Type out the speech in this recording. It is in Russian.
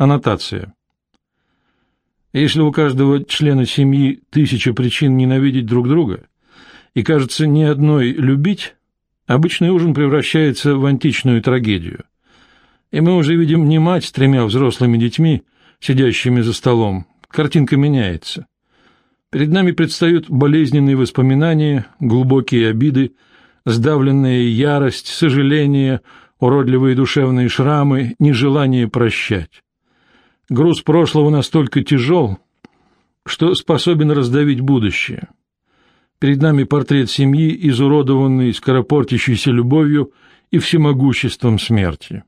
Аннотация. Если у каждого члена семьи тысяча причин ненавидеть друг друга, и, кажется, ни одной любить, обычный ужин превращается в античную трагедию. И мы уже видим не мать с тремя взрослыми детьми, сидящими за столом. Картинка меняется. Перед нами предстают болезненные воспоминания, глубокие обиды, сдавленная ярость, сожаление, уродливые душевные шрамы, нежелание прощать. Груз прошлого настолько тяжел, что способен раздавить будущее. Перед нами портрет семьи, изуродованный скоропортящейся любовью и всемогуществом смерти.